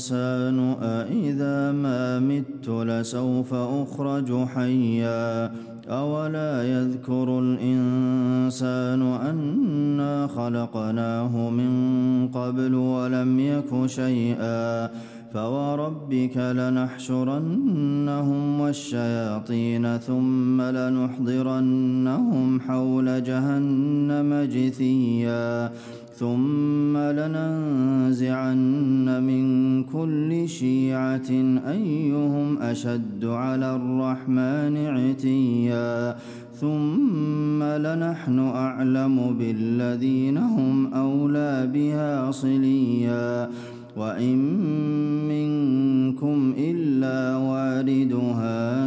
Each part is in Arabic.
الإنسان أإذا ما مت لسوف أخرج حيا. أولا يذكر الإنسان أنا خلقناه من قبل ولم يك شيئا. فوربك لنحشرنهم والشياطين ثم لنحضرنهم حول جهنم جثيا. ثم لننزعن من كل شيعة أيهم أشد على الرحمن عتيا. ثم لنحن أعلم بالذين هم أولى بها صليا. وإن منكم إلا واردها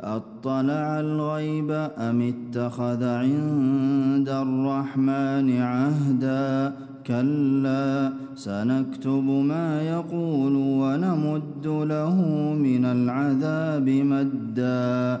أطلع الغيب أم اتخذ عند الرحمن عهدا؟ كلا سنكتب ما يقول ونمد له من العذاب مدا.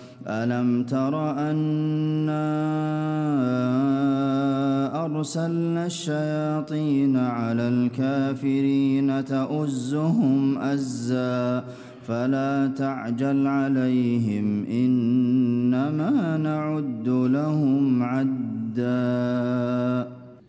ألم تر أنا أرسلنا الشياطين على الكافرين تؤزهم أزا فلا تعجل عليهم إنما نعد لهم عدا